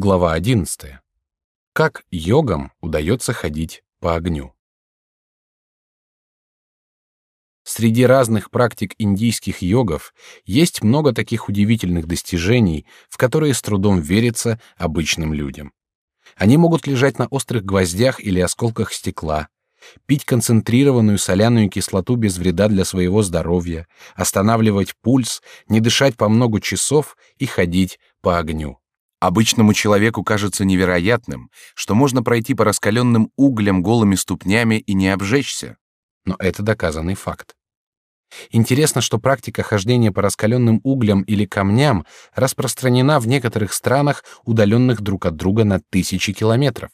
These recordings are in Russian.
Глава 11. Как йогам удается ходить по огню. Среди разных практик индийских йогов есть много таких удивительных достижений, в которые с трудом верится обычным людям. Они могут лежать на острых гвоздях или осколках стекла, пить концентрированную соляную кислоту без вреда для своего здоровья, останавливать пульс, не дышать по много часов и ходить по огню. Обычному человеку кажется невероятным, что можно пройти по раскаленным углям голыми ступнями и не обжечься. Но это доказанный факт. Интересно, что практика хождения по раскаленным углям или камням распространена в некоторых странах, удаленных друг от друга на тысячи километров.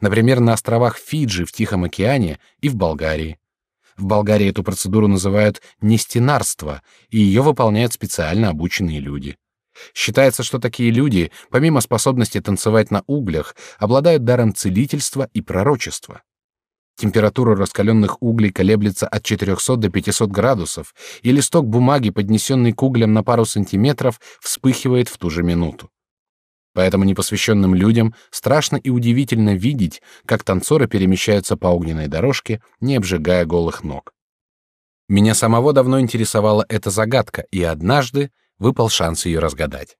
Например, на островах Фиджи в Тихом океане и в Болгарии. В Болгарии эту процедуру называют нестенарство, и ее выполняют специально обученные люди. Считается, что такие люди, помимо способности танцевать на углях, обладают даром целительства и пророчества. Температура раскаленных углей колеблется от 400 до 500 градусов, и листок бумаги, поднесенный к углям на пару сантиметров, вспыхивает в ту же минуту. Поэтому непосвященным людям страшно и удивительно видеть, как танцоры перемещаются по огненной дорожке, не обжигая голых ног. Меня самого давно интересовала эта загадка, и однажды выпал шанс ее разгадать.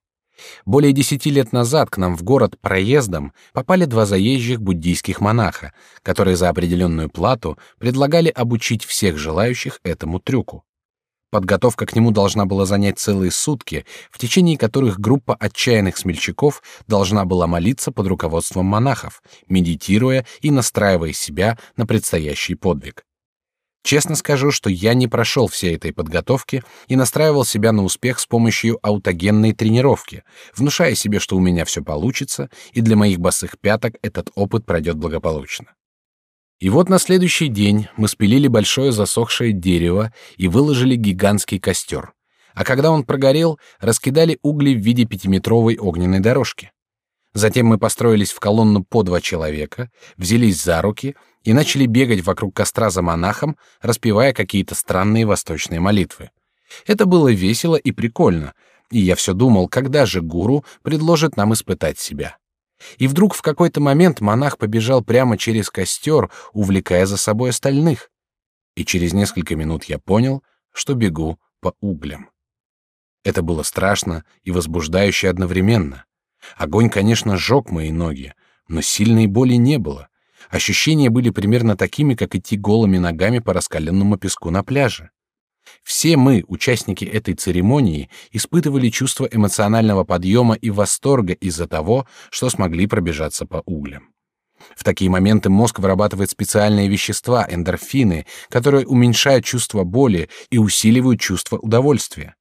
Более десяти лет назад к нам в город проездом попали два заезжих буддийских монаха, которые за определенную плату предлагали обучить всех желающих этому трюку. Подготовка к нему должна была занять целые сутки, в течение которых группа отчаянных смельчаков должна была молиться под руководством монахов, медитируя и настраивая себя на предстоящий подвиг. Честно скажу, что я не прошел всей этой подготовки и настраивал себя на успех с помощью аутогенной тренировки, внушая себе, что у меня все получится, и для моих босых пяток этот опыт пройдет благополучно. И вот на следующий день мы спилили большое засохшее дерево и выложили гигантский костер. А когда он прогорел, раскидали угли в виде пятиметровой огненной дорожки. Затем мы построились в колонну по два человека, взялись за руки и начали бегать вокруг костра за монахом, распевая какие-то странные восточные молитвы. Это было весело и прикольно, и я все думал, когда же гуру предложит нам испытать себя. И вдруг в какой-то момент монах побежал прямо через костер, увлекая за собой остальных. И через несколько минут я понял, что бегу по углям. Это было страшно и возбуждающе одновременно. Огонь, конечно, сжег мои ноги, но сильной боли не было. Ощущения были примерно такими, как идти голыми ногами по раскаленному песку на пляже. Все мы, участники этой церемонии, испытывали чувство эмоционального подъема и восторга из-за того, что смогли пробежаться по углям. В такие моменты мозг вырабатывает специальные вещества, эндорфины, которые уменьшают чувство боли и усиливают чувство удовольствия.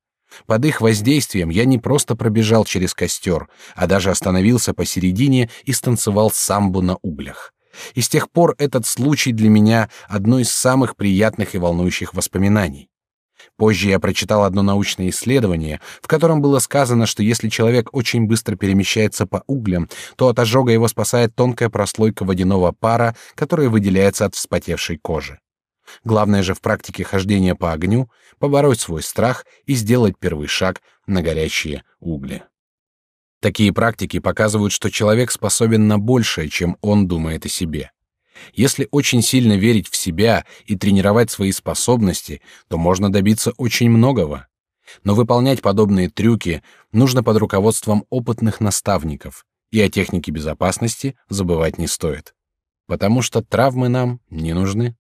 Под их воздействием я не просто пробежал через костер, а даже остановился посередине и станцевал самбу на углях. И с тех пор этот случай для меня одно из самых приятных и волнующих воспоминаний. Позже я прочитал одно научное исследование, в котором было сказано, что если человек очень быстро перемещается по углям, то от ожога его спасает тонкая прослойка водяного пара, которая выделяется от вспотевшей кожи. Главное же в практике хождения по огню побороть свой страх и сделать первый шаг на горячие угли. Такие практики показывают, что человек способен на большее, чем он думает о себе. Если очень сильно верить в себя и тренировать свои способности, то можно добиться очень многого. Но выполнять подобные трюки нужно под руководством опытных наставников, и о технике безопасности забывать не стоит, потому что травмы нам не нужны.